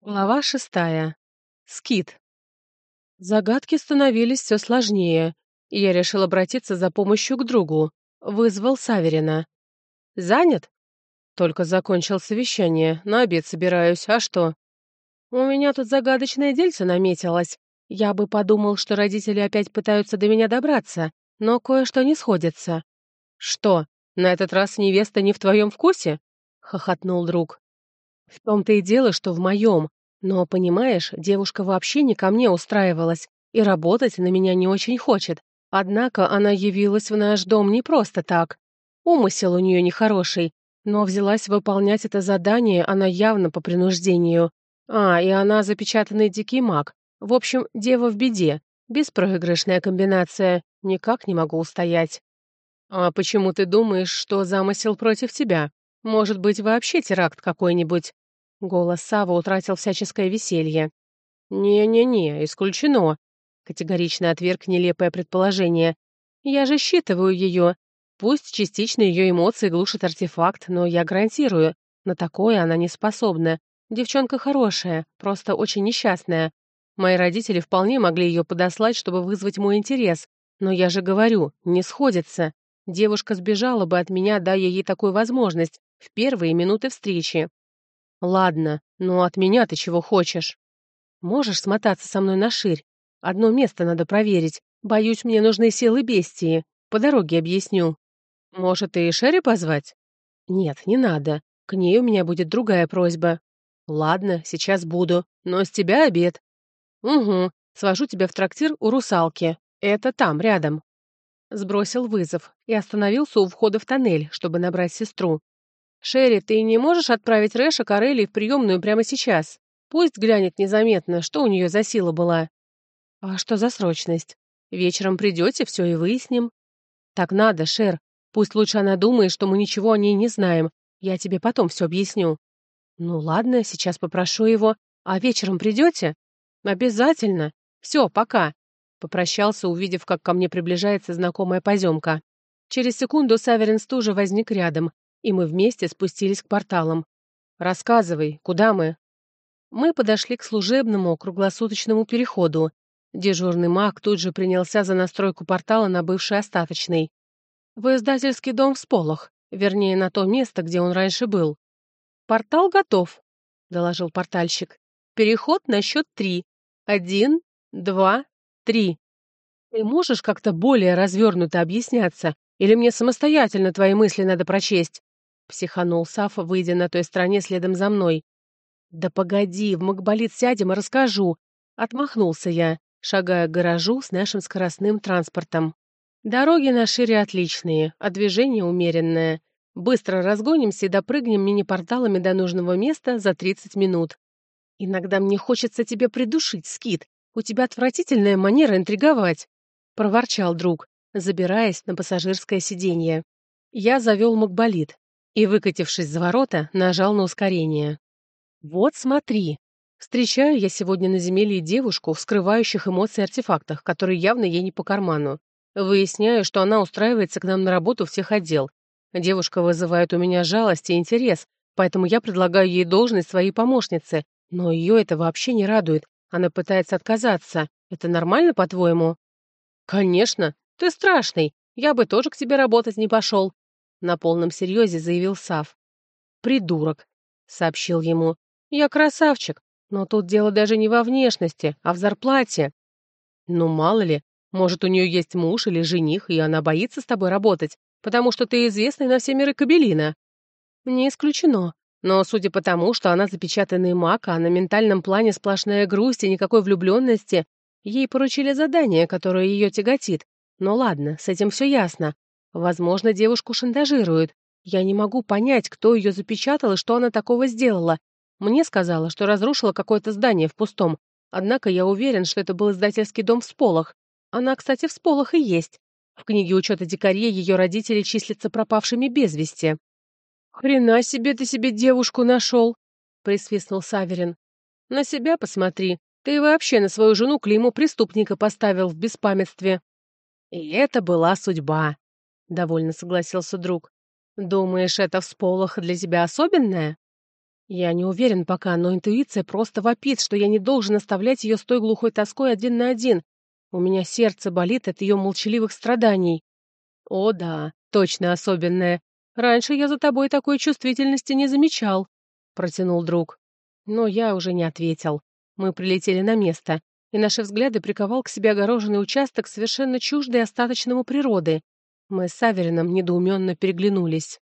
Глава шестая. Скит. Загадки становились все сложнее, и я решил обратиться за помощью к другу. Вызвал Саверина. «Занят?» «Только закончил совещание, на обед собираюсь, а что?» «У меня тут загадочное дельце наметилось. Я бы подумал, что родители опять пытаются до меня добраться, но кое-что не сходится». «Что, на этот раз невеста не в твоем вкусе?» — хохотнул друг. В том-то и дело, что в моем. Но, понимаешь, девушка вообще не ко мне устраивалась и работать на меня не очень хочет. Однако она явилась в наш дом не просто так. Умысел у нее нехороший, но взялась выполнять это задание она явно по принуждению. А, и она запечатанный дикий маг. В общем, дева в беде. Беспроигрышная комбинация. Никак не могу устоять. А почему ты думаешь, что замысел против тебя? Может быть, вообще теракт какой-нибудь?» Голос Сава утратил всяческое веселье. «Не-не-не, исключено», — категорично отверг нелепое предположение. «Я же считываю ее. Пусть частично ее эмоции глушит артефакт, но я гарантирую, на такое она не способна. Девчонка хорошая, просто очень несчастная. Мои родители вполне могли ее подослать, чтобы вызвать мой интерес. Но я же говорю, не сходится. Девушка сбежала бы от меня, дая ей такую возможность, в первые минуты встречи. Ладно, но от меня ты чего хочешь? Можешь смотаться со мной на ширь? Одно место надо проверить. Боюсь, мне нужны силы бестии. По дороге объясню. Может, и Шерри позвать? Нет, не надо. К ней у меня будет другая просьба. Ладно, сейчас буду. Но с тебя обед. Угу, свожу тебя в трактир у русалки. Это там, рядом. Сбросил вызов и остановился у входа в тоннель, чтобы набрать сестру. «Шерри, ты не можешь отправить Рэша Карелли в приемную прямо сейчас? Пусть глянет незаметно, что у нее за сила была». «А что за срочность? Вечером придете, все и выясним». «Так надо, Шер. Пусть лучше она думает, что мы ничего о ней не знаем. Я тебе потом все объясню». «Ну ладно, сейчас попрошу его. А вечером придете?» «Обязательно. Все, пока». Попрощался, увидев, как ко мне приближается знакомая поземка. Через секунду Саверин стужа возник рядом, и мы вместе спустились к порталам. «Рассказывай, куда мы?» Мы подошли к служебному круглосуточному переходу. Дежурный маг тут же принялся за настройку портала на бывший остаточный. В издательский дом в Сполох, вернее, на то место, где он раньше был. «Портал готов», — доложил портальщик. «Переход на счет три. Один, два, три. Ты можешь как-то более развернуто объясняться, или мне самостоятельно твои мысли надо прочесть?» Психанул Сафа, выйдя на той стороне следом за мной. «Да погоди, в Макболит сядем и расскажу!» Отмахнулся я, шагая к гаражу с нашим скоростным транспортом. Дороги на шире отличные, а движение умеренное. Быстро разгонимся и допрыгнем мини-порталами до нужного места за 30 минут. Иногда мне хочется тебя придушить, Скит. У тебя отвратительная манера интриговать, проворчал друг, забираясь на пассажирское сиденье. Я завел Макболит, и, выкатившись за ворота, нажал на ускорение. «Вот смотри!» Встречаю я сегодня на земелье девушку в скрывающих эмоции артефактах, которые явно ей не по карману. Выясняю, что она устраивается к нам на работу всех отдел. Девушка вызывает у меня жалость и интерес, поэтому я предлагаю ей должность своей помощницы, но ее это вообще не радует. Она пытается отказаться. Это нормально, по-твоему? Конечно. Ты страшный. Я бы тоже к тебе работать не пошел. На полном серьезе заявил Сав. «Придурок», — сообщил ему. «Я красавчик, но тут дело даже не во внешности, а в зарплате». «Ну, мало ли, может, у нее есть муж или жених, и она боится с тобой работать, потому что ты известный на все миры Кабелина». «Не исключено. Но судя по тому, что она запечатанный маг, а на ментальном плане сплошная грусть и никакой влюбленности, ей поручили задание, которое ее тяготит. Но ладно, с этим все ясно. Возможно, девушку шантажируют. Я не могу понять, кто ее запечатал и что она такого сделала. Мне сказала, что разрушила какое-то здание в пустом. Однако я уверен, что это был издательский дом в Сполох. Она, кстати, в Сполох и есть. В книге учета дикарей ее родители числятся пропавшими без вести. «Хрена себе ты себе девушку нашел!» — присвистнул Саверин. «На себя посмотри. Ты вообще на свою жену клейму преступника поставил в беспамятстве». И это была судьба. — довольно согласился друг. «Думаешь, это всполох для тебя особенное?» Я не уверен пока, но интуиция просто вопит, что я не должен оставлять ее с той глухой тоской один на один. У меня сердце болит от ее молчаливых страданий. О да, точно особенная. Раньше я за тобой такой чувствительности не замечал, протянул друг. Но я уже не ответил. Мы прилетели на место, и наши взгляды приковал к себе огороженный участок, совершенно чуждый остаточному природы. Мы с Саверином недоуменно переглянулись.